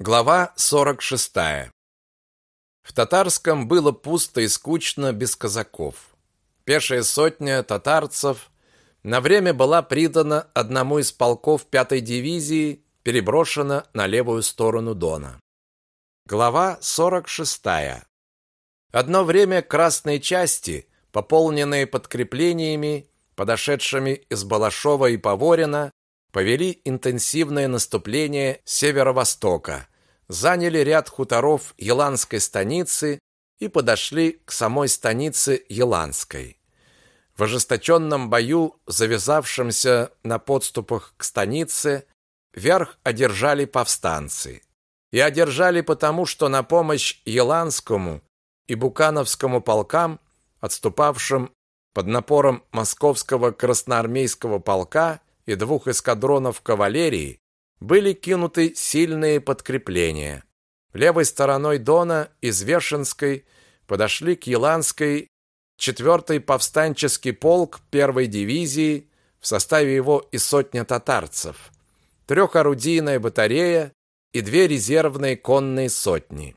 Глава 46. В татарском было пусто и скучно без казаков. Пешая сотня татарцев на время была придана одному из полков пятой дивизии, переброшена на левую сторону Дона. Глава 46. Одно время красные части, пополненные подкреплениями, подошедшими из Балашова и Поворина, повели интенсивное наступление с северо-востока, заняли ряд хуторов Еланской станицы и подошли к самой станице Еланской. В ожесточенном бою, завязавшемся на подступах к станице, верх одержали повстанцы. И одержали потому, что на помощь Еланскому и Букановскому полкам, отступавшим под напором московского красноармейского полка, и двух эскадронов кавалерии были кинуты сильные подкрепления. Левой стороной Дона из Вешенской подошли к Еланской 4-й повстанческий полк первой дивизии, в составе его и сотня татарцев, трехорудийная батарея и две резервные конные сотни.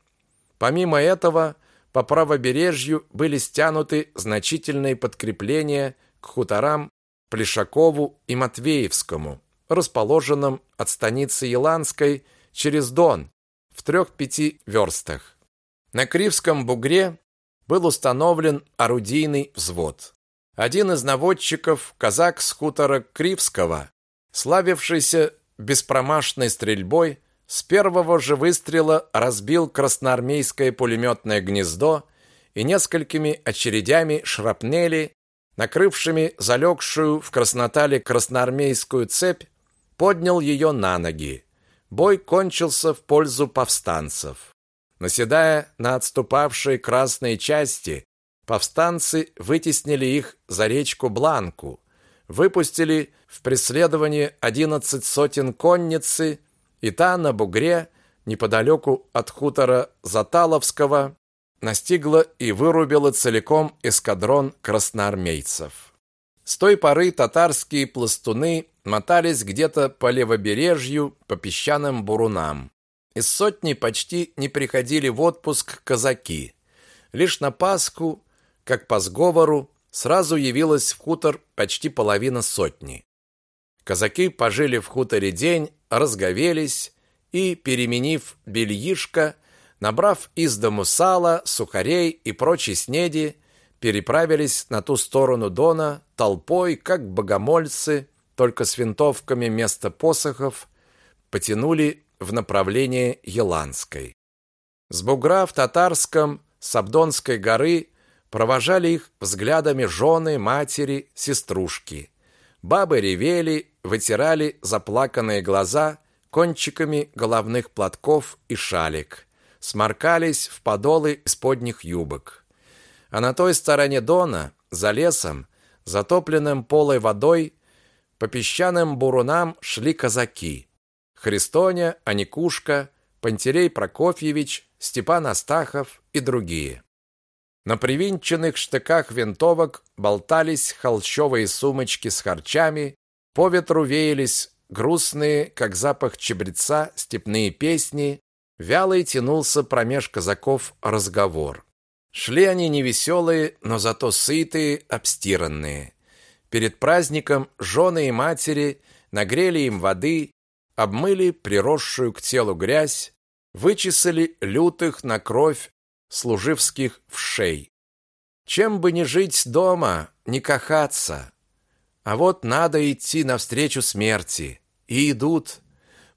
Помимо этого, по правобережью были стянуты значительные подкрепления к хуторам Плешакову и Матвеевскому, расположенным от станицы Еланской через Дон в трех-пяти верстах. На Кривском бугре был установлен орудийный взвод. Один из наводчиков, казак с хутора Кривского, славившийся беспромашной стрельбой, с первого же выстрела разбил красноармейское пулеметное гнездо и несколькими очередями шрапнели накрывшими залегшую в краснотале красноармейскую цепь, поднял ее на ноги. Бой кончился в пользу повстанцев. Наседая на отступавшие красные части, повстанцы вытеснили их за речку Бланку, выпустили в преследование одиннадцать сотен конницы, и та на бугре, неподалеку от хутора Заталовского, настигла и вырубила целиком эскадрон красноармейцев. С той поры татарские пластуны мотались где-то по левобережью, по песчаным бурунам. Из сотни почти не приходили в отпуск казаки. Лишь на Пасху, как по сговору, сразу явилась в хутор почти половина сотни. Казаки пожили в хуторе день, разговелись и, переменив бельишко, Набрав из дому сала, сухарей и прочей снеди, переправились на ту сторону Дона толпой, как богомольцы, только с винтовками вместо посохов, потянули в направлении Еланской. С бугра в Татарском с Абдонской горы провожали их взглядами жены, матери, сеструшки. Бабы ревели, вытирали заплаканные глаза кончиками головных платков и шалик сморкались в подолы сподних юбок. А на той стороне Дона, за лесом, затопленным полой водой, по песчаным бурунам шли казаки. Христоня, Аникушка, Пантелей Прокофьевич, Степан Астахов и другие. На привинченных штыках винтовок болтались холщовые сумочки с харчами, по ветру веялись грустные, как запах чебреца, степные песни, Вялый тянулся промеж казаков разговор. Шли они невеселые, но зато сытые, обстиранные. Перед праздником жены и матери нагрели им воды, обмыли приросшую к телу грязь, вычесали лютых на кровь служивских вшей. Чем бы не жить дома, не кахаться. А вот надо идти навстречу смерти. И идут.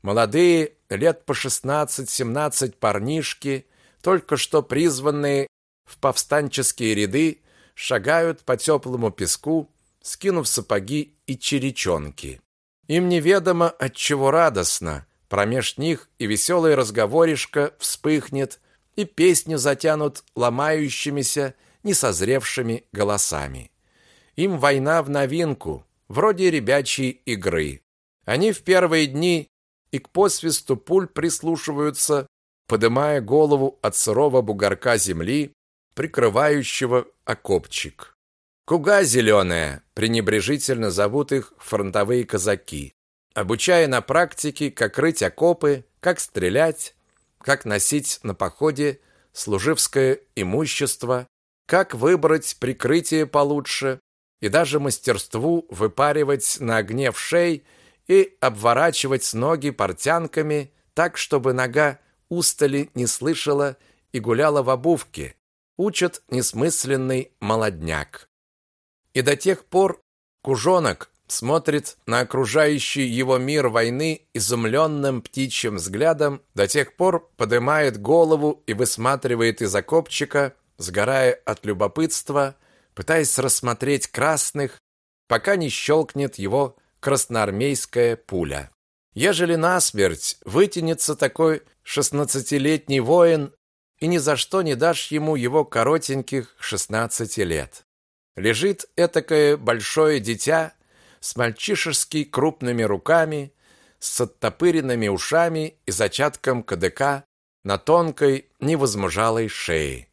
Молодые лет по 16-17 парнишки, только что призванные в повстанческие ряды, шагают по теплому песку, скинув сапоги и черечонки. Им неведомо, от чего радостно, промеж них и веселый разговоришка вспыхнет, и песню затянут ломающимися, несозревшими голосами. Им война в новинку, вроде ребячьей игры. Они в первые дни и к посвисту пуль прислушиваются, поднимая голову от сырого бугорка земли, прикрывающего окопчик. Куга зеленая, пренебрежительно зовут их фронтовые казаки, обучая на практике, как рыть окопы, как стрелять, как носить на походе служивское имущество, как выбрать прикрытие получше и даже мастерству выпаривать на огне в шей и обворачивать ноги портянками так, чтобы нога устали не слышала и гуляла в обувке, учат несмысленный молодняк. И до тех пор кужонок смотрит на окружающий его мир войны изумленным птичьим взглядом, до тех пор поднимает голову и высматривает из окопчика, сгорая от любопытства, пытаясь рассмотреть красных, пока не щелкнет его красноармейская пуля. Ежели насмерть вытянется такой шестнадцатилетний воин, и ни за что не дашь ему его коротеньких шестнадцати лет. Лежит этакое большое дитя с мальчишески крупными руками, с оттопыренными ушами и зачатком КДК на тонкой, невозмужалой шее.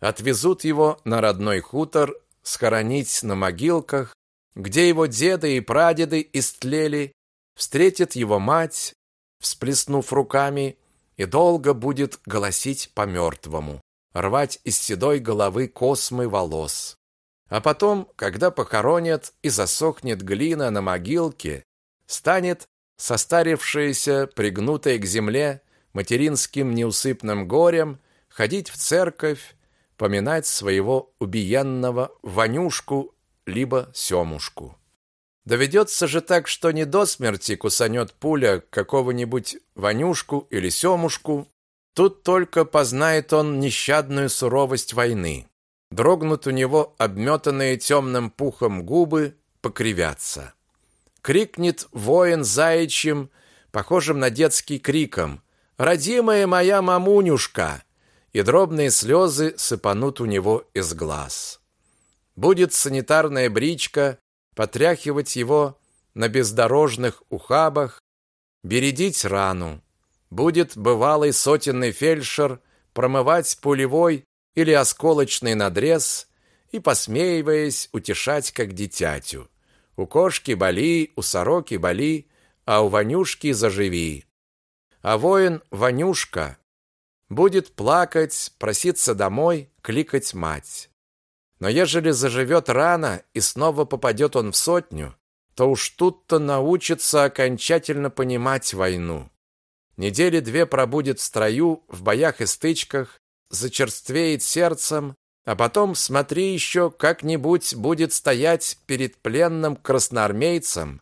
Отвезут его на родной хутор, схоронить на могилках, где его деды и прадеды истлели, встретит его мать, всплеснув руками, и долго будет голосить по мертвому, рвать из седой головы космы волос. А потом, когда похоронят и засохнет глина на могилке, станет состарившаяся, пригнутая к земле, материнским неусыпным горем, ходить в церковь, поминать своего убиенного Ванюшку либо Семушку. Доведется же так, что не до смерти кусанет пуля какого-нибудь Ванюшку или Семушку, тут только познает он нещадную суровость войны. Дрогнут у него обметанные темным пухом губы, покривятся. Крикнет воин заячьим, похожим на детский криком «Родимая моя мамунюшка!» и дробные слезы сыпанут у него из глаз. Будет санитарная бричка потряхивать его на бездорожных ухабах, бередить рану. Будет бывалый сотенный фельдшер промывать пулевой или осколочный надрез и, посмеиваясь, утешать как дитятю. У кошки боли, у сороки боли, а у Ванюшки заживи. А воин Ванюшка будет плакать, проситься домой, кликать мать. Но ежели заживет рано и снова попадет он в сотню, то уж тут-то научится окончательно понимать войну. Недели две пробудет в строю, в боях и стычках, зачерствеет сердцем, а потом, смотри еще, как-нибудь будет стоять перед пленным красноармейцем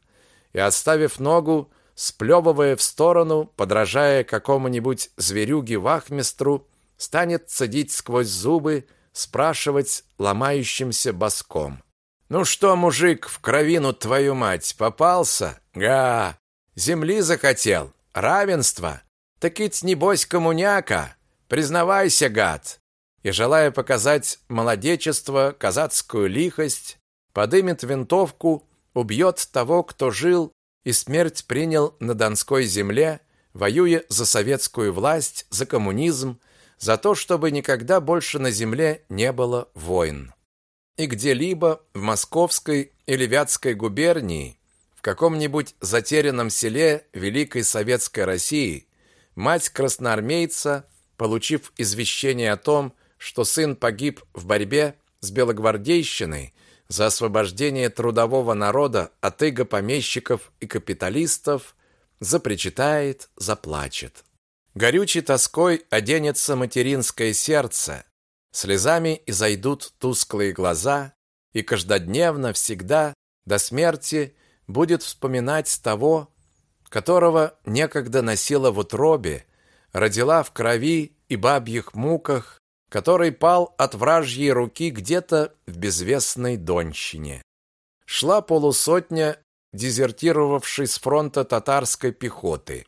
и, оставив ногу, сплевывая в сторону, подражая какому-нибудь зверюге-вахмистру, станет цедить сквозь зубы, спрашивать ломающимся боском. «Ну что, мужик, в кровину твою мать попался? Га! Земли захотел? Равенство? Так ведь небось коммуняка! Признавайся, гад!» И, желая показать молодечество, казацкую лихость, подымет винтовку, убьет того, кто жил и смерть принял на Донской земле, воюя за советскую власть, за коммунизм, за то, чтобы никогда больше на земле не было войн. И где-либо в Московской или Вятской губернии, в каком-нибудь затерянном селе Великой Советской России, мать красноармейца получив извещение о том, что сын погиб в борьбе с белогвардейщиной за освобождение трудового народа от иго помещиков и капиталистов, запричитает, заплачет. Горючей тоской оденется материнское сердце, слезами изойдут тусклые глаза, и каждодневно, всегда, до смерти, будет вспоминать того, которого некогда носила в утробе, родила в крови и бабьих муках, который пал от вражьей руки где-то в безвестной Донщине. Шла полусотня дезертировавшей с фронта татарской пехоты.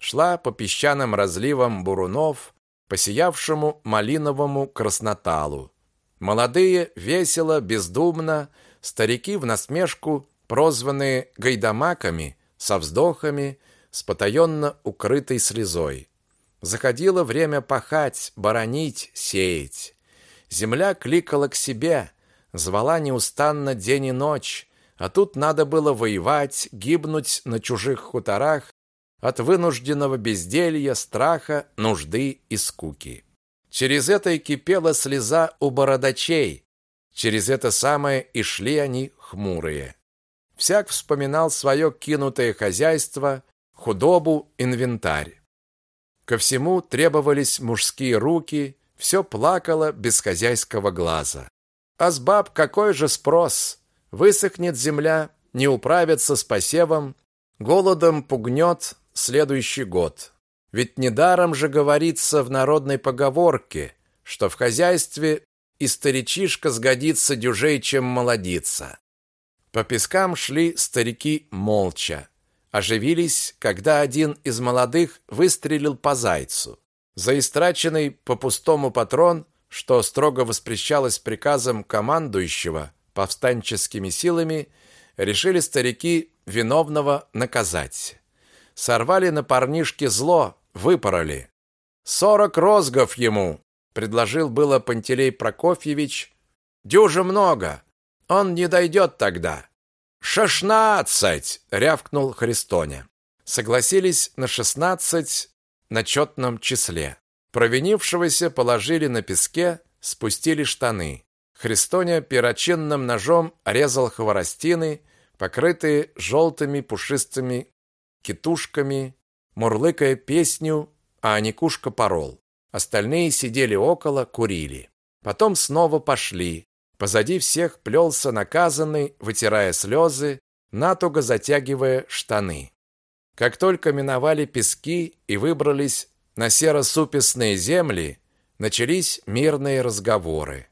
Шла по песчаным разливам бурунов, по сиявшему малиновому красноталу. Молодые, весело, бездумно, старики в насмешку, прозванные гайдамаками, со вздохами, с потаенно укрытой слезой. Заходило время пахать, боронить, сеять. Земля кликала к себе, звала неустанно день и ночь, а тут надо было воевать, гибнуть на чужих хуторах, от вынужденного безделья, страха, нужды и скуки. Через это и кипела слеза у бородачей, через это самое и шли они хмурые. Всяк вспоминал свое кинутое хозяйство, худобу, инвентарь. Ко всему требовались мужские руки, все плакало без хозяйского глаза. А с баб какой же спрос? Высохнет земля, не управится с посевом, голодом пугнет следующий год. Ведь недаром же говорится в народной поговорке, что в хозяйстве и старичишка сгодится дюжей, чем молодица. По пескам шли старики молча. Оживились, когда один из молодых выстрелил по зайцу. За истраченный по пустому патрон, что строго воспрещалось приказом командующего повстанческими силами, решили старики виновного наказать. Сорвали на парнишке зло, выпороли. Сорок розгов ему, предложил было Пантелей Прокофьевич. Дюже много. Он не дойдет тогда. «Шестнадцать!» — рявкнул Христоня. Согласились на шестнадцать на четном числе. Провинившегося положили на песке, спустили штаны. Христоня перочинным ножом резал хворостины, покрытые желтыми пушистыми китушками, мурлыкая песню, а Аникушка порол. Остальные сидели около, курили. Потом снова пошли. Позади всех плелся наказанный, вытирая слезы, натуго затягивая штаны. Как только миновали пески и выбрались на серо-супесные земли, начались мирные разговоры.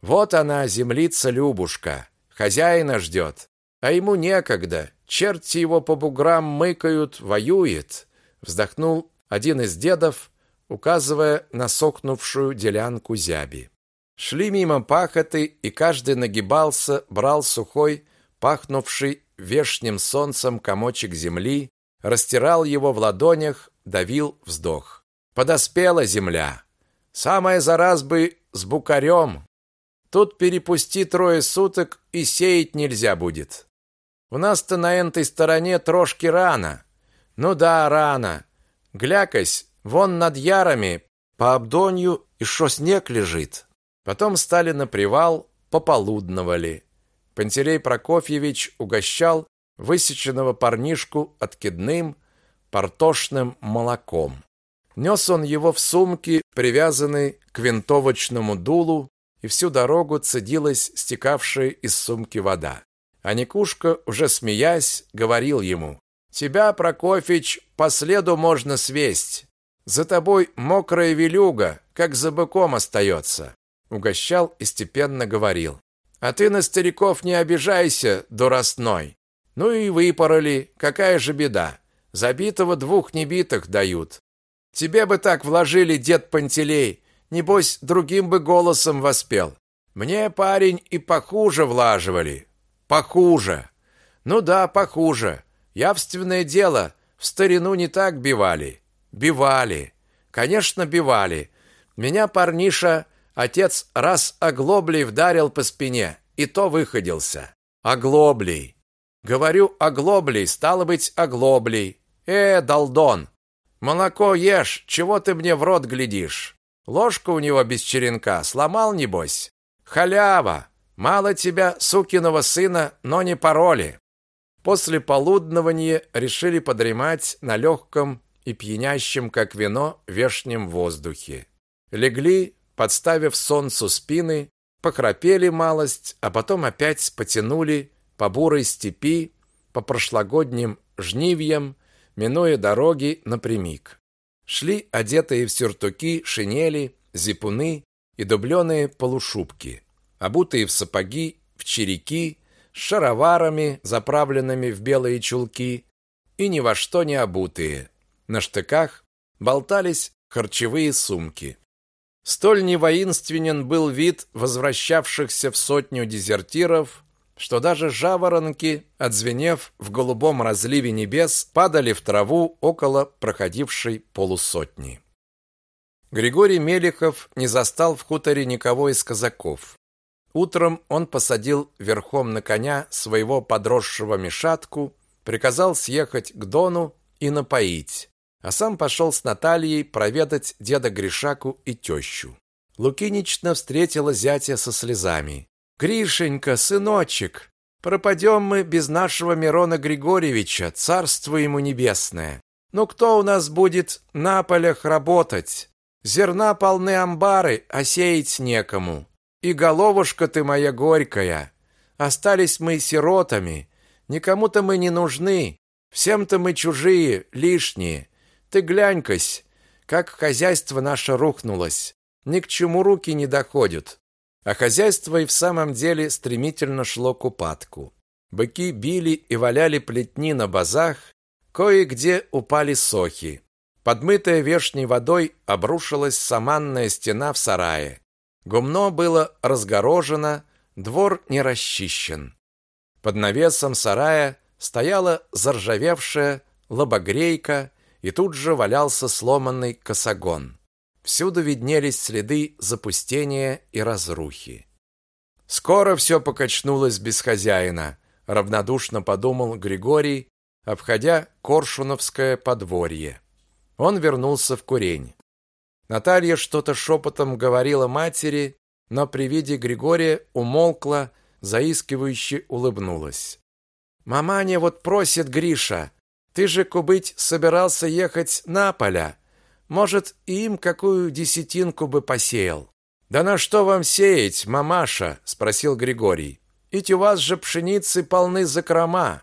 Вот она, землица Любушка, хозяина ждет, а ему некогда, черти его по буграм мыкают, воюет, вздохнул один из дедов, указывая на сохнувшую делянку зяби. Шли мимо пахоты, и каждый нагибался, брал сухой, пахнувший вешним солнцем комочек земли, растирал его в ладонях, давил вздох. Подоспела земля. Самая зараз бы с букарем. Тут перепусти трое суток, и сеять нельзя будет. У нас-то на этой стороне трошки рано. Ну да, рано. Глякось, вон над ярами, по обдонью, и шо снег лежит. Потом стали на привал, пополудновали. Пантелей Прокофьевич угощал высеченного парнишку откидным, портошным молоком. Нес он его в сумке, привязанной к винтовочному дулу, и всю дорогу цедилась стекавшая из сумки вода. А Никушка, уже смеясь, говорил ему, «Тебя, Прокофьич, по следу можно свесть. За тобой мокрая велюга, как за быком остается». Угощал и степенно говорил, «А ты на стариков не обижайся, дуростной. Ну и выпороли, какая же беда. Забитого двух небитых дают. Тебе бы так вложили, дед Пантелей, небось, другим бы голосом воспел. Мне, парень, и похуже влаживали. Похуже. Ну да, похуже. Явственное дело, в старину не так бивали. Бивали. Конечно, бивали. Меня парниша отец раз оглоблей вдарил по спине, и то выходился. Оглоблей. Говорю, оглоблей, стало быть, оглоблей. Э, долдон, молоко ешь, чего ты мне в рот глядишь? Ложка у него без черенка, сломал, небось? Халява! Мало тебя, сукиного сына, но не пароли. После полуднования решили подремать на легком и пьянящем, как вино, вешнем воздухе. Легли, подставив солнцу спины, похрапели малость, а потом опять потянули по бурой степи, по прошлогодним жнивьям, минуя дороги напрямик. Шли одетые в сюртуки, шинели, зипуны и дубленые полушубки, обутые в сапоги, в череки, с шароварами, заправленными в белые чулки, и ни во что не обутые. На штыках болтались харчевые сумки. Столь невоинственен был вид возвращавшихся в сотню дезертиров, что даже жаворонки, отзвенев в голубом разливе небес, падали в траву около проходившей полусотни. Григорий Мелехов не застал в хуторе никого из казаков. Утром он посадил верхом на коня своего подросшего мешатку, приказал съехать к Дону и напоить, а сам пошел с Натальей проведать деда Гришаку и тещу. Лукинична встретила зятя со слезами. «Гришенька, сыночек, пропадем мы без нашего Мирона Григорьевича, царство ему небесное. Ну кто у нас будет на полях работать? Зерна полны амбары, а сеять некому. И головушка ты моя горькая. Остались мы сиротами, никому-то мы не нужны, всем-то мы чужие, лишние. Ты глянь-кась, как хозяйство наше рухнулось. Ни к чему руки не доходят. А хозяйство и в самом деле стремительно шло к упадку. Быки били и валяли плетни на базах, кое-где упали сохи. Подмытая вешней водой обрушилась саманная стена в сарае. Гумно было разгорожено, двор не расчищен. Под навесом сарая стояла заржавевшая лобогрейка, и тут же валялся сломанный косогон. Всюду виднелись следы запустения и разрухи. Скоро все покачнулось без хозяина, равнодушно подумал Григорий, обходя Коршуновское подворье. Он вернулся в курень. Наталья что-то шепотом говорила матери, но при виде Григория умолкла, заискивающе улыбнулась. «Маманя вот просит Гриша, ты же, кубыть, собирался ехать на поля. Может, и им какую десятинку бы посеял?» «Да на что вам сеять, мамаша?» – спросил Григорий. «Ведь у вас же пшеницы полны закрома».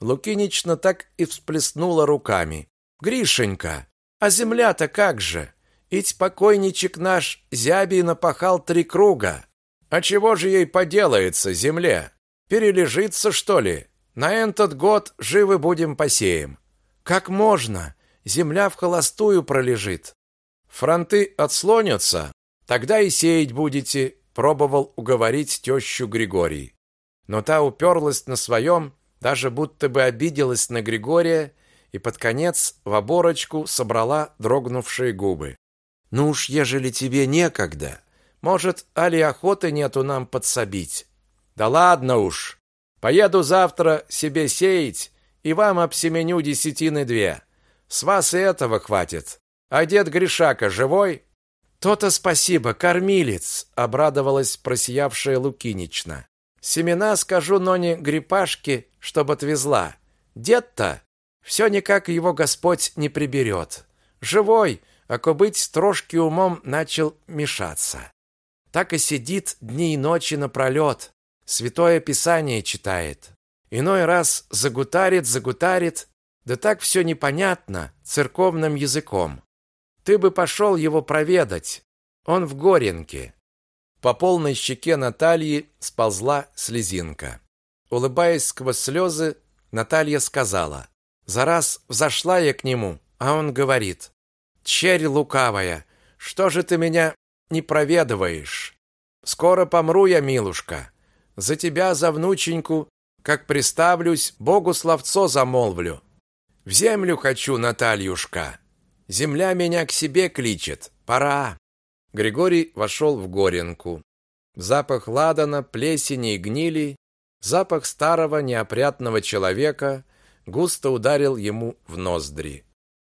Лукинична так и всплеснула руками. «Гришенька, а земля-то как же? Ить покойничек наш зяби напахал три круга. А чего же ей поделается, земле? Перележится, что ли? На этот год живы будем посеем. Как можно? Земля в холостую пролежит. Фронты отслонятся, тогда и сеять будете, пробовал уговорить тещу Григорий. Но та уперлась на своем, даже будто бы обиделась на Григория и под конец в оборочку собрала дрогнувшие губы. «Ну уж, ежели тебе некогда, может, али охоты нету нам подсобить?» «Да ладно уж, поеду завтра себе сеять и вам обсеменю десятины две. С вас и этого хватит. А дед Гришака живой?» «То-то спасибо, кормилец!» — обрадовалась просиявшая Лукинична. «Семена, скажу Ноне Грипашке, чтоб отвезла. Дед-то все никак его Господь не приберет. Живой, а кобыть трошки умом начал мешаться. Так и сидит дни и ночи напролет, Святое Писание читает. Иной раз загутарит, загутарит, да так все непонятно, церковным языком. Ты бы пошел его проведать. Он в Горенке. По полной щеке Натальи сползла слезинка. Улыбаясь сквозь слезы, Наталья сказала: за раз взошла я к нему, а он говорит: "Черь лукавая, что же ты меня не проведываешь? Скоро помру я, милушка. За тебя, за внученьку, как приставлюсь, Богу словцо замолвлю. В землю хочу, Натальюшка. Земля меня к себе кличет. Пора". Григорий вошел в горенку. Запах ладана, плесени и гнили, запах старого неопрятного человека густо ударил ему в ноздри.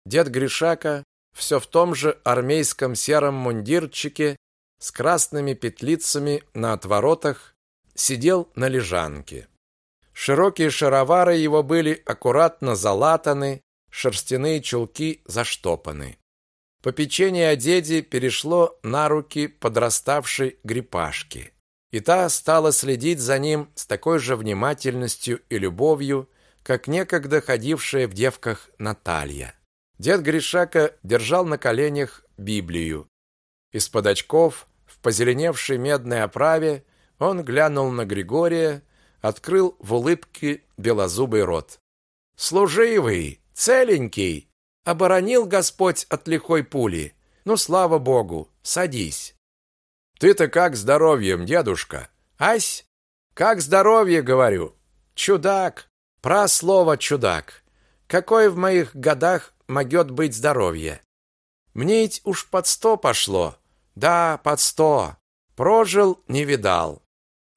Дед Гришака все в том же армейском сером мундирчике с красными петлицами на отворотах сидел на лежанке. Широкие шаровары его были аккуратно залатаны, шерстяные чулки заштопаны. Попечение о деде перешло на руки подраставшей грипашки, и та стала следить за ним с такой же внимательностью и любовью, как некогда ходившая в девках Наталья. Дед Гришака держал на коленях Библию. Из-под очков, в позеленевшей медной оправе, он глянул на Григория, открыл в улыбке белозубый рот. «Служивый, целенький, оборонил Господь от лихой пули. Ну, слава Богу, садись». «Ты-то как здоровьем, дедушка?» «Ась, как здоровье, говорю?» «Чудак, про слово чудак. Какое в моих годах могет быть здоровье? Мне ведь уж под сто пошло. Да, под сто. Прожил, не видал.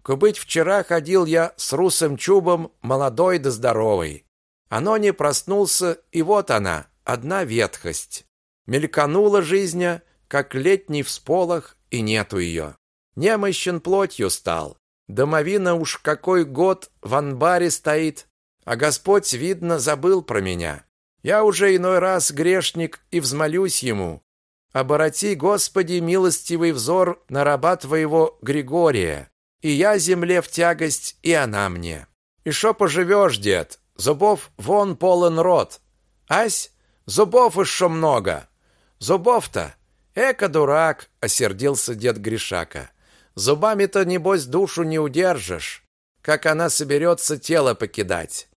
Кубыть вчера ходил я с русым чубом, молодой да здоровый. Оно не проснулся, и вот она, одна ветхость. Мельканула жизнь, как летний всполох, и нету ее. Немощен плотью стал. Домовина уж какой год в анбаре стоит, а Господь, видно, забыл про меня. Я уже иной раз грешник и взмолюсь ему. Обороти, Господи, милостивый взор на раба твоего Григория, и я земле в тягость, и она мне. И шо поживешь, дед? Зубов вон полон рот. Ась, зубов еще много. Зубов-то, эка дурак, осердился дед Гришака. Зубами-то, небось, душу не удержишь, как она соберется тело покидать.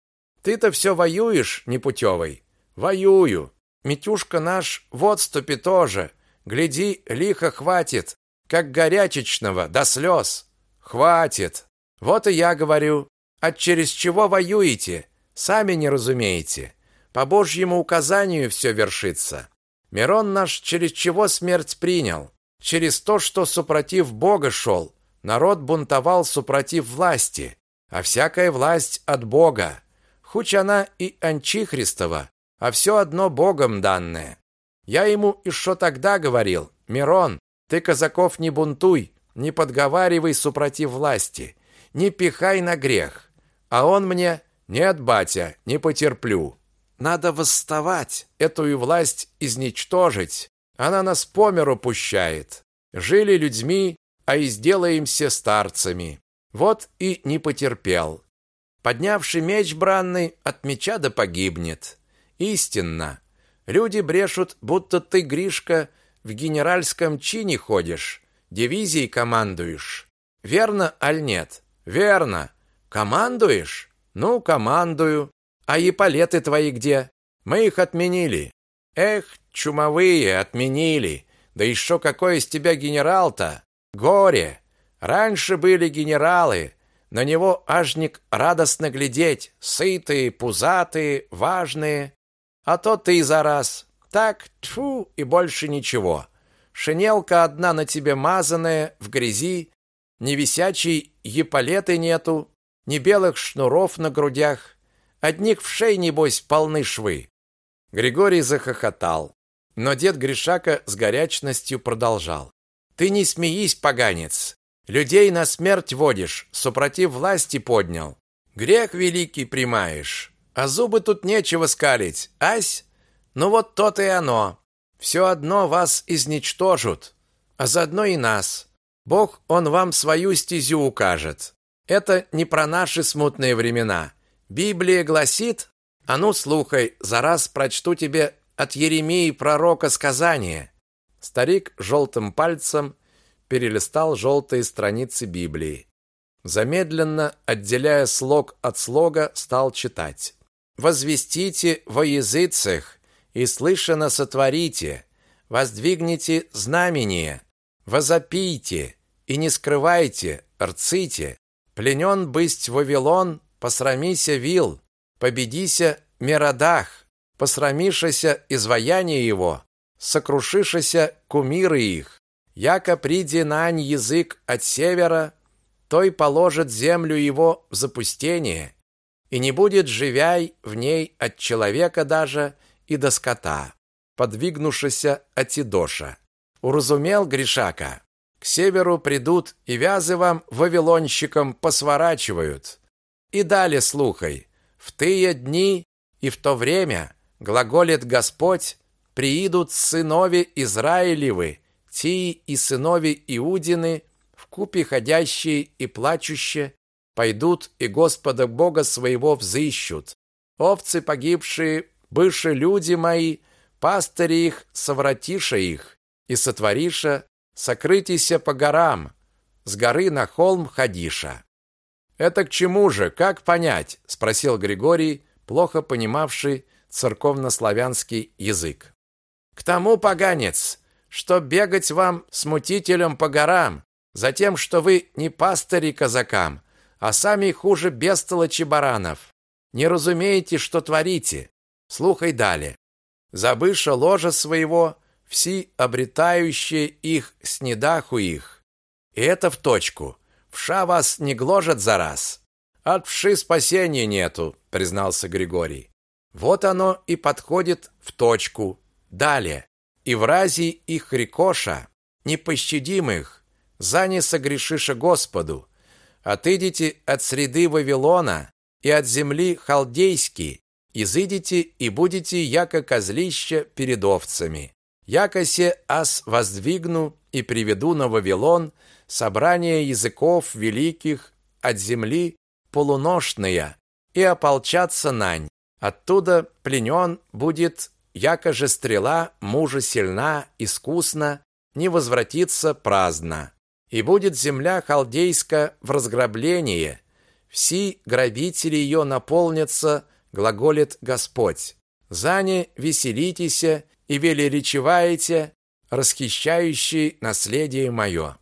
Ты-то все воюешь, непутевый. Воюю. Митюшка наш в отступе тоже. Гляди, лихо хватит, как горячечного, до слез. Хватит. Вот и я говорю. От через чего воюете? Сами не разумеете. По Божьему указанию все вершится. Мирон наш через чего смерть принял? Через то, что супротив Бога шел. Народ бунтовал супротив власти, а всякая власть от Бога. Хуч она и анчихристова, а все одно Богом данное. Я ему что тогда говорил? Мирон, ты казаков не бунтуй, не подговаривай супротив власти, не пихай на грех. А он мне: "Нет, батя, не потерплю. Надо восставать, эту власть изничтожить. Она нас по миру пущает. Жили людьми, а и сделаемся старцами". Вот и не потерпел. Поднявший меч бранный от меча да погибнет. Истинно. Люди брешут, будто ты, Гришка, в генеральском чине ходишь, дивизией командуешь. Верно аль нет? Верно. Командуешь? Ну, командую. А еполеты твои где? Мы их отменили. Эх, чумовые, отменили. Да еще какой из тебя генерал-то? Горе. Раньше были генералы. На него ажник радостно глядеть. Сытые, пузатые, важные. А то ты за раз. Так, тьфу, и больше ничего. Шинелка одна на тебе мазаная, в грязи, ни висячей еполеты нету, ни белых шнуров на грудях, одних в шей, небось, полны швы. Григорий захохотал, но дед Гришака с горячностью продолжал. Ты не смеись, поганец. Людей на смерть водишь, супротив власти поднял. Грех великий примаешь. А зубы тут нечего скалить. Ась? Ну вот то-то и оно. Все одно вас изничтожат, а заодно и нас. Бог, он вам свою стезю укажет. Это не про наши смутные времена. Библия гласит, а ну слухай, за раз прочту тебе от Еремии пророка сказание. Старик желтым пальцем перелистал желтые страницы Библии. Замедленно, отделяя слог от слога, стал читать. «Возвестите во языцах, и слышано сотворите, воздвигните знамение, возопийте, и не скрывайте, рците, Пленен бысть Вавилон, посрамися вил, победися Меродах, посрамишися изваяние его, сокрушишися кумиры их. Яко приди нань язык от севера, той положит землю его в запустение, и не будет живяй в ней от человека даже и до скота, подвигнувшися от Тидоша. Уразумел Гришака, к северу придут, и вязы вам вавилонщикам посворачивают. И далее слухай, в тые дни и в то время, глаголит Господь, приидут сынови Израилевы, Тии и сынови Иудины, в купе ходящие и плачущие, пойдут и Господа Бога своего взыщут. Овцы погибшие, бывшие люди мои, пастыри их, совратиша их, и сотвориша сокрытися по горам, с горы на холм ходиша. Это к чему же, как понять? спросил Григорий, плохо понимавший церковнославянский язык. К тому, поганец, что бегать вам смутителем по горам, за тем, что вы не пастыри казакам, а сами хуже бестолочи баранов. Не разумеете, что творите. Слухай далее. Забыша ложа своего, все обретающие их снедаху их. И это в точку. Вша вас не гложет за раз. От вши спасения нету, признался Григорий. Вот оно и подходит в точку. Далее. И в разе их рекоша, не пощадим их, за не согрешиша Господу. Отыдите от среды Вавилона и от земли халдейски, изыдите и будете яко козлища перед овцами. Яко се ас воздвигну и приведу на Вавилон собрание языков великих от земли полуношные, и ополчатся нань. Оттуда пленен будет, яко же стрела мужа сильна, искусна, не возвратится праздно. И будет земля халдейска в разграблении, все грабители ее наполнятся, глаголит Господь. Зане веселитесь и велеречиваете, расхищающий наследие мое.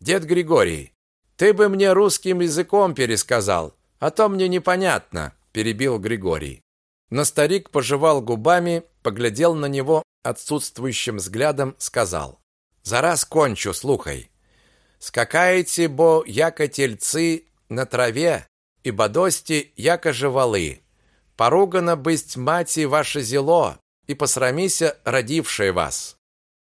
Дед Григорий, ты бы мне русским языком пересказал, а то мне непонятно, перебил Григорий. Но старик пожевал губами, поглядел на него отсутствующим взглядом, сказал: "За раз кончу, слухай. Скакаете бо яко тельцы на траве, и бодости яко живалы. Поругано быть мати ваше зело, и посрамися родившее вас.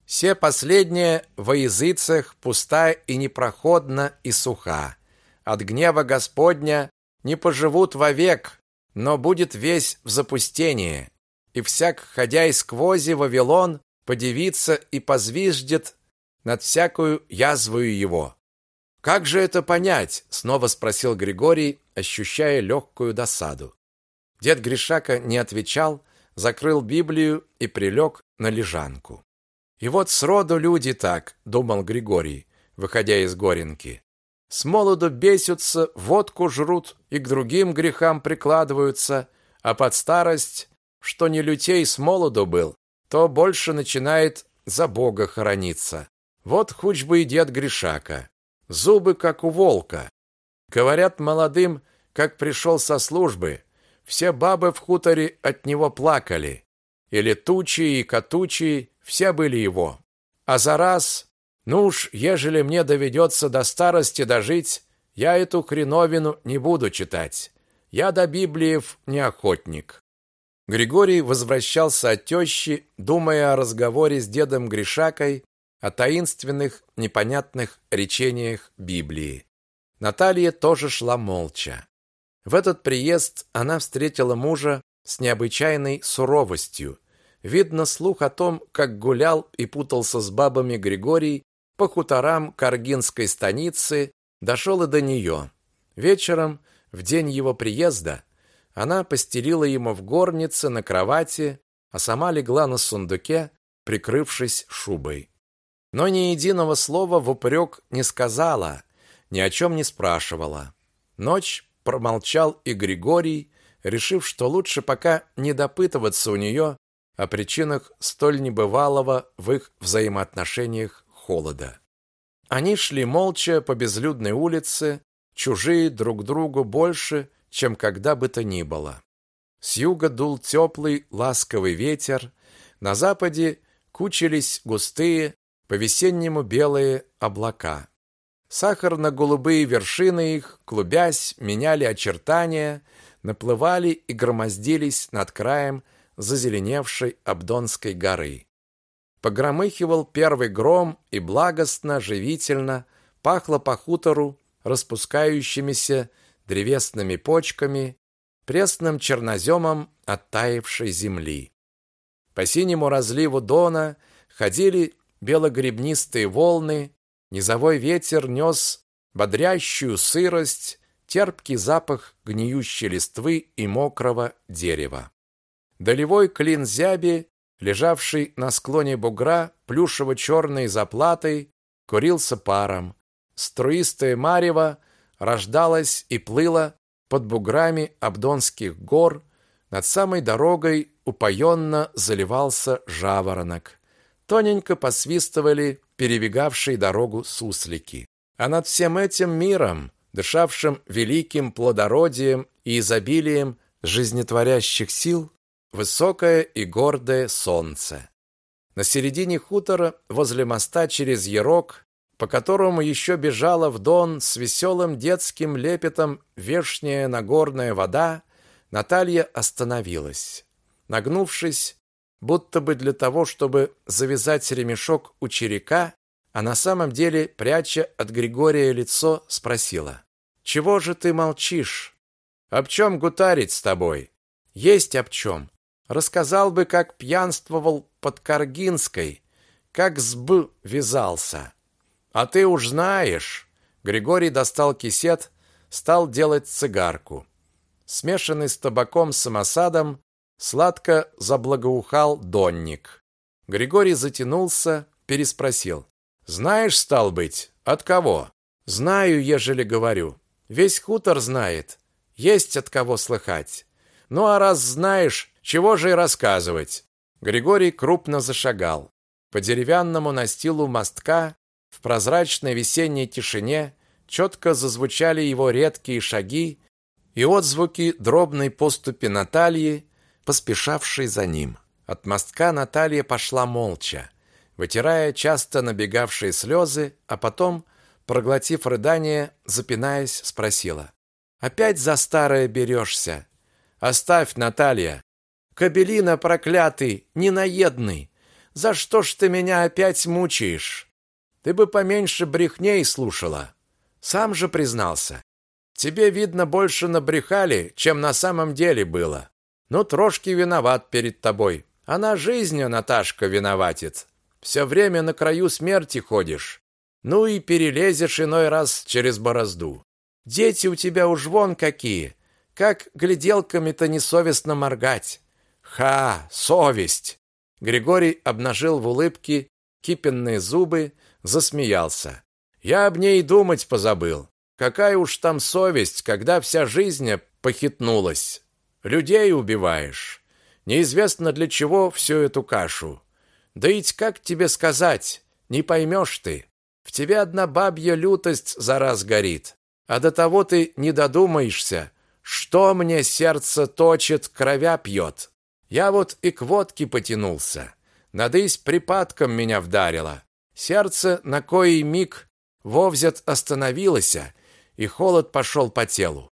Все последнее во языцах пуста и непроходна и суха. От гнева Господня не поживут вовек, но будет весь в запустении. И всяк, ходя из сквози Вавилон, подивится и позвиждет над всякую язвою его. Как же это понять? снова спросил Григорий, ощущая легкую досаду. Дед Гришака не отвечал, закрыл Библию и прилег на лежанку. И вот сроду люди так, думал Григорий, выходя из горенки. С молоду бесятся, водку жрут и к другим грехам прикладываются, а под старость, что не лютей с молоду был, то больше начинает за Бога хорониться. Вот хоть бы и дед Гришака. Зубы как у волка. Говорят молодым, как пришел со службы, все бабы в хуторе от него плакали. И летучие, и катучие, все были его. А за раз, ну уж, ежели мне доведется до старости дожить, я эту хреновину не буду читать. Я до Библиев не охотник. Григорий возвращался от тещи, думая о разговоре с дедом Гришакой, о таинственных, непонятных речениях Библии. Наталья тоже шла молча. В этот приезд она встретила мужа с необычайной суровостью, Видно, слух о том, как гулял и путался с бабами Григорий по хуторам Каргинской станицы, дошел и до нее. Вечером, в день его приезда, она постелила ему в горнице на кровати, а сама легла на сундуке, прикрывшись шубой. Но ни единого слова в упрек не сказала, ни о чем не спрашивала. Ночь промолчал и Григорий, решив, что лучше пока не допытываться у нее о причинах столь небывалого в их взаимоотношениях холода. Они шли молча по безлюдной улице, чужие друг другу больше, чем когда бы то ни было. С юга дул теплый, ласковый ветер, на западе кучились густые, по-весеннему белые облака. Сахарно-голубые вершины их, клубясь, меняли очертания, наплывали и громоздились над краем зазеленевшей Абдонской горы. Погромыхивал первый гром, и благостно, живительно пахло по хутору распускающимися древесными почками, пресным черноземом оттаившей земли. По синему разливу Дона ходили белогребнистые волны, низовой ветер нес бодрящую сырость, терпкий запах гниющей листвы и мокрого дерева. Долевой клин зяби, лежавший на склоне бугра, плюшево-черной заплатой, курился паром. Струистое марево рождалось и плыло под буграми Абдонских гор, над самой дорогой упоенно заливался жаворонок. Тоненько посвистывали перебегавшие дорогу суслики. А над всем этим миром, дышавшим великим плодородием и изобилием жизнетворящих сил, Высокое и гордое солнце. На середине хутора, возле моста через Ярок, по которому еще бежала в Дон с веселым детским лепетом вешняя нагорная вода, Наталья остановилась. Нагнувшись, будто бы для того, чтобы завязать ремешок у черека, а на самом деле, пряча от Григория лицо, спросила. «Чего же ты молчишь? Об чем гутарить с тобой? Есть об чем. Рассказал бы, как пьянствовал под Каргинской, как с Б вязался. А ты уж знаешь». Григорий достал кисет, стал делать цигарку. Смешанный с табаком самосадом, сладко заблагоухал донник. Григорий затянулся, переспросил. «Знаешь, стал быть, от кого?» «Знаю, ежели говорю. Весь хутор знает. Есть от кого слыхать. Ну а раз знаешь, чего же и рассказывать?» Григорий крупно зашагал. По деревянному настилу мостка в прозрачной весенней тишине четко зазвучали его редкие шаги и отзвуки дробной поступи Натальи, поспешавшей за ним. От мостка Наталья пошла молча, вытирая часто набегавшие слезы, а потом, проглотив рыдание, запинаясь, спросила. «Опять за старое берешься? Оставь, Наталья! Кобелина проклятый, ненаедный! За что ж ты меня опять мучаешь? Ты бы поменьше брехней слушала!» Сам же признался. Тебе, видно, больше набрехали, чем на самом деле было. Ну, трошки виноват перед тобой. Она жизнью, Наташка, виноватит. Все время на краю смерти ходишь. Ну и перелезешь иной раз через борозду. Дети у тебя уж вон какие. Как гляделками-то несовестно моргать. Ха, совесть. Григорий обнажил в улыбке кипенные зубы, засмеялся. Я об ней думать позабыл. Какая уж там совесть, когда вся жизнь похитнулась. Людей убиваешь. Неизвестно для чего всю эту кашу. Да ведь как тебе сказать, не поймешь ты. В тебе одна бабья лютость за раз горит. А до того ты не додумаешься, что мне сердце точит, кровя пьет. Я вот и к водке потянулся. Надысь припадком меня вдарило. Сердце на кои миг Вовзят остановилась, и холод пошел по телу.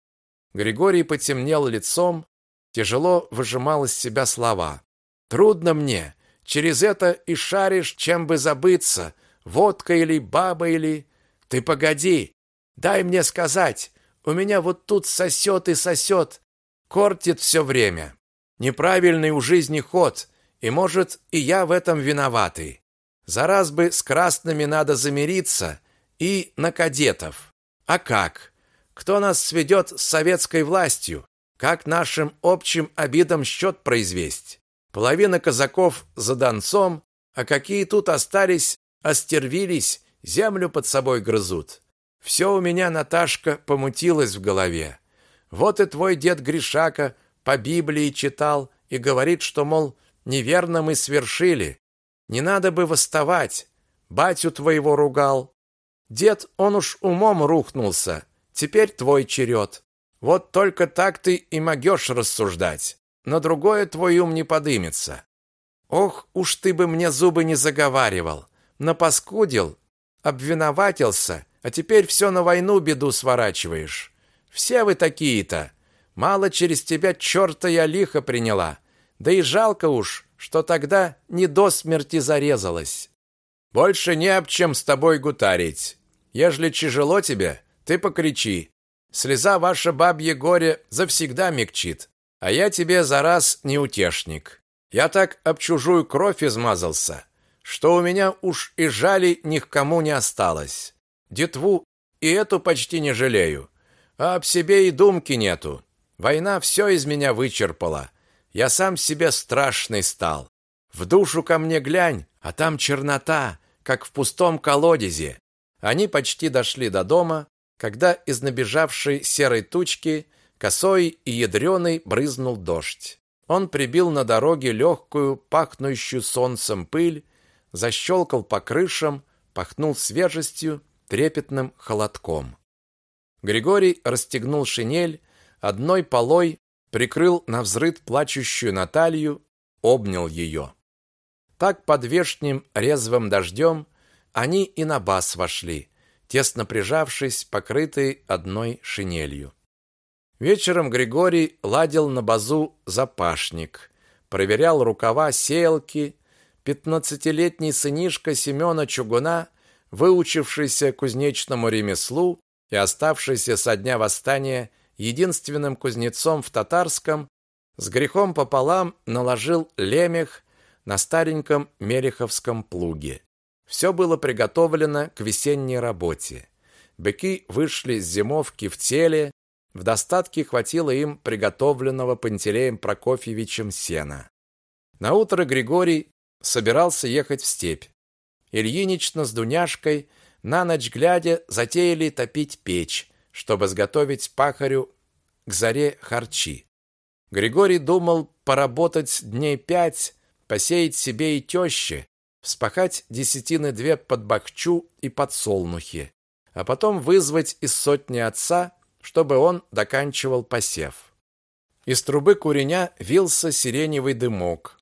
Григорий потемнел лицом, тяжело выжимал из себя слова. Трудно мне, через это и шаришь, чем бы забыться, водка или баба или... Ты погоди, дай мне сказать, у меня вот тут сосет и сосет, кортит все время. Неправильный у жизни ход, и, может, и я в этом виноватый. За раз бы с красными надо замириться, и на кадетов. А как? Кто нас сведет с советской властью? Как нашим общим обидам счет произвесть? Половина казаков за Донцом, а какие тут остались, остервились, землю под собой грызут. Все у меня, Наташка, помутилось в голове. Вот и твой дед Гришака по Библии читал и говорит, что, мол, неверно мы свершили. Не надо бы восставать. Батю твоего ругал, Дед, он уж умом рухнулся. Теперь твой черед. Вот только так ты и могешь рассуждать. На другое твой ум не подымется. Ох, уж ты бы мне зубы не заговаривал. Напаскудил, обвиноватился, а теперь все на войну беду сворачиваешь. Все вы такие-то. Мало через тебя черта я лихо приняла. Да и жалко уж, что тогда не до смерти зарезалась. Больше не об чем с тобой гутарить. Ежели тяжело тебе, ты покричи. Слеза ваша бабье горе завсегда мягчит, а я тебе за раз не утешник. Я так об чужую кровь измазался, что у меня уж и жали ни к кому не осталось. Детву и эту почти не жалею, а об себе и думки нету. Война все из меня вычерпала. Я сам себе страшный стал. В душу ко мне глянь, а там чернота, как в пустом колодезе. Они почти дошли до дома, когда из набежавшей серой тучки косой и ядреный брызнул дождь. Он прибил на дороге легкую, пахнущую солнцем пыль, защелкал по крышам, пахнул свежестью, трепетным холодком. Григорий расстегнул шинель, одной полой прикрыл на взрыд плачущую Наталью, обнял ее. Так под вешним резвым дождем они и на бас вошли, тесно прижавшись, покрытые одной шинелью. Вечером Григорий ладил на базу запашник, проверял рукава сеялки, пятнадцатилетний сынишка Семена Чугуна, выучившийся кузнечному ремеслу и оставшийся со дня восстания единственным кузнецом в Татарском, с грехом пополам наложил лемех на стареньком Мереховском плуге. Все было приготовлено к весенней работе. Быки вышли с зимовки в теле, в достатке хватило им приготовленного Пантелеем Прокофьевичем сена. На утро Григорий собирался ехать в степь. Ильинична с Дуняшкой на ночь глядя затеяли топить печь, чтобы сготовить пахарю к заре харчи. Григорий думал поработать дней пять, посеять себе и теще, вспахать десятины две под бахчу и подсолнухи, а потом вызвать из сотни отца, чтобы он доканчивал посев. Из трубы куреня вился сиреневый дымок.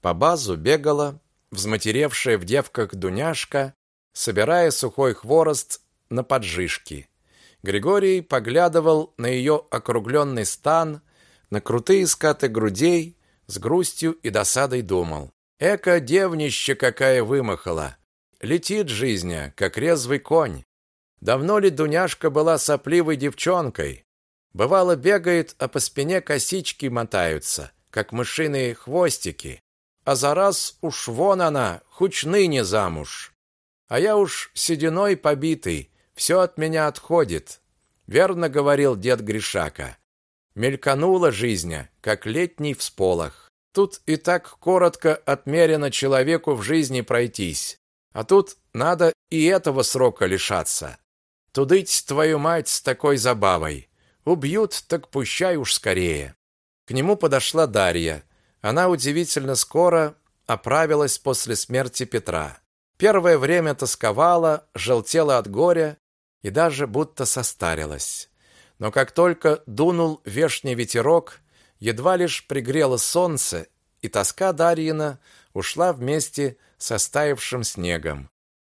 По базу бегала взматеревшая в девках Дуняшка, собирая сухой хворост на поджижки. Григорий поглядывал на ее округленный стан, на крутые скаты грудей, с грустью и досадой думал. Эка девнище какая вымахала. Летит жизнь, как резвый конь. Давно ли Дуняшка была сопливой девчонкой? Бывало бегает, а по спине косички мотаются, как мышиные хвостики. А за раз уж вон она, хоть ныне замуж. А я уж сединой побитый, все от меня отходит. Верно говорил дед Гришака. Мельканула жизнь, как летний всполох. Тут и так коротко отмерено человеку в жизни пройтись. А тут надо и этого срока лишаться. Тудыть твою мать с такой забавой. Убьют, так пущай уж скорее. К нему подошла Дарья. Она удивительно скоро оправилась после смерти Петра. Первое время тосковала, желтела от горя и даже будто состарилась. Но как только дунул вешний ветерок, едва лишь пригрело солнце, и тоска Дарьина ушла вместе со стаявшим снегом.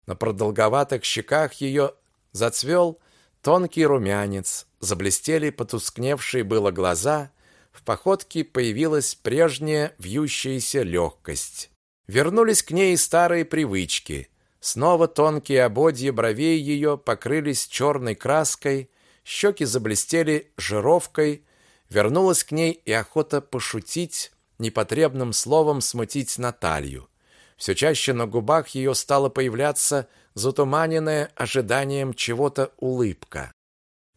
На продолговатых щеках ее зацвел тонкий румянец, заблестели потускневшие было глаза, в походке появилась прежняя вьющаяся легкость. Вернулись к ней старые привычки. Снова тонкие ободья бровей ее покрылись черной краской, щеки заблестели жировкой, вернулась к ней и охота пошутить, непотребным словом смутить Наталью. Все чаще на губах ее стала появляться затуманенная ожиданием чего-то улыбка.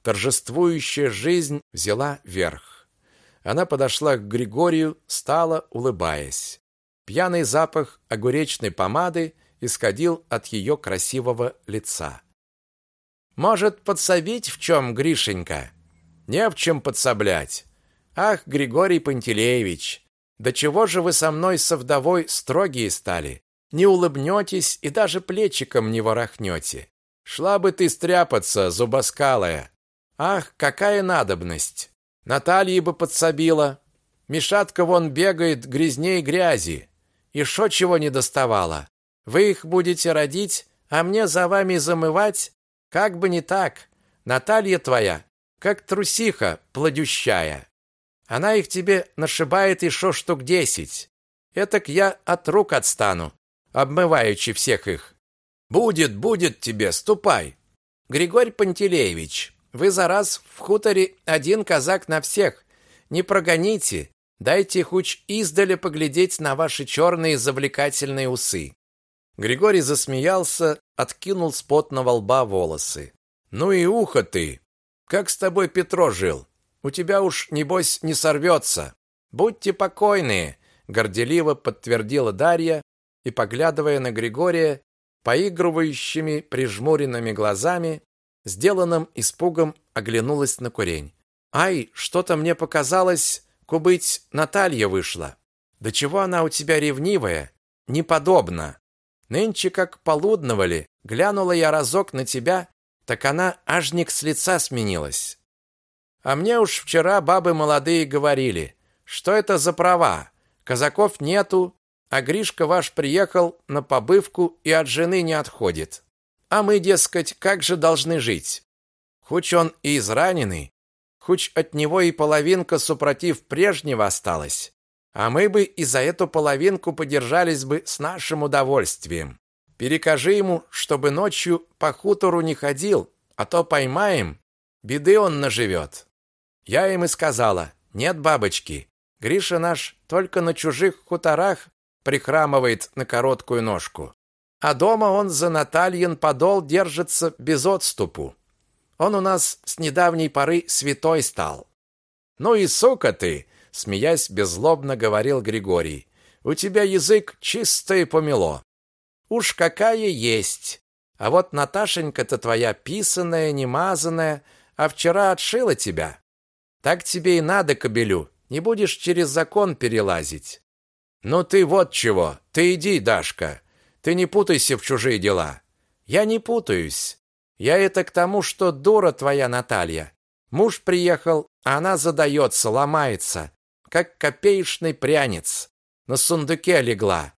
Торжествующая жизнь взяла верх. Она подошла к Григорию, стала, улыбаясь. Пьяный запах огуречной помады исходил от ее красивого лица. Может, подсобить в чем, Гришенька? Не в чем подсоблять. Ах, Григорий Пантелеевич, да чего же вы со мной со вдовой строгие стали? Не улыбнетесь и даже плечиком не ворохнете. Шла бы ты стряпаться, зубоскалая. Ах, какая надобность! Наталья бы подсобила. Мишатка вон бегает грязней грязи. И шо чего не доставала. Вы их будете родить, а мне за вами замывать? Как бы не так. Наталья твоя, как трусиха плодющая. Она их тебе нашибает еще штук десять. Этак я от рук отстану, обмываючи всех их. Будет, будет тебе, ступай. Григорий Пантелеевич, вы за раз в хуторе один казак на всех. Не прогоните, дайте хоть издали поглядеть на ваши черные завлекательные усы. Григорий засмеялся, откинул с потного лба волосы. Ну и ухо ты. Как с тобой Петро жил? У тебя уж небось не сорвется. Будьте покойные, горделиво подтвердила Дарья и поглядывая на Григория поигрывающими прижмуренными глазами, сделанным испугом оглянулась на курень. Ай, что-то мне показалось, кубыть Наталья вышла. Да чего она у тебя ревнивая? Неподобно. Нынче как полудновали, глянула я разок на тебя, так она ажник с лица сменилась. А мне уж вчера бабы молодые говорили, что это за права. Казаков нету, а Гришка ваш приехал на побывку и от жены не отходит. А мы, дескать, как же должны жить? Хоть он и израненный, хоть от него и половинка супротив прежнего осталась, А мы бы и за эту половинку подержались бы с нашим удовольствием. Перекажи ему, чтобы ночью по хутору не ходил, а то поймаем, беды он наживет. Я им и сказала, нет, бабочки, Гриша наш только на чужих хуторах прихрамывает на короткую ножку. А дома он за Натальин подол держится без отступу. Он у нас с недавней поры святой стал. Ну и сука ты, смеясь беззлобно говорил Григорий. У тебя язык чистое помело. Уж какая есть. А вот Наташенька-то твоя писаная, немазанная, а вчера отшила тебя. Так тебе и надо, кобелю. Не будешь через закон перелазить. Ну ты вот чего. Ты иди, Дашка. Ты не путайся в чужие дела. Я не путаюсь. Я это к тому, что дура твоя Наталья. Муж приехал, а она задается, ломается, как копеечный прянец. На сундуке легла.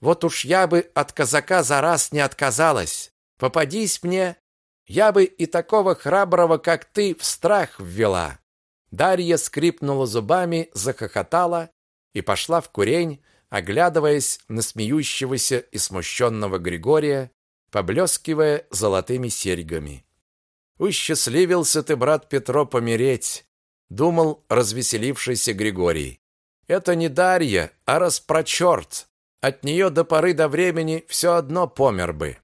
Вот уж я бы от казака за раз не отказалась. Попадись мне, я бы и такого храброго, как ты, в страх ввела. Дарья скрипнула зубами, захохотала и пошла в курень, оглядываясь на смеющегося и смущенного Григория, поблескивая золотыми серьгами. «Усчастливился ты, брат Петро, помереть», — думал развеселившийся Григорий. «Это не Дарья, а распрочерт. От нее до поры до времени все одно помер бы.